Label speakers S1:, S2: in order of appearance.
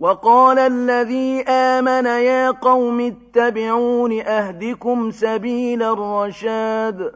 S1: وقال الذي آمن يا قوم اتبعون أهدكم سبيل الرشاد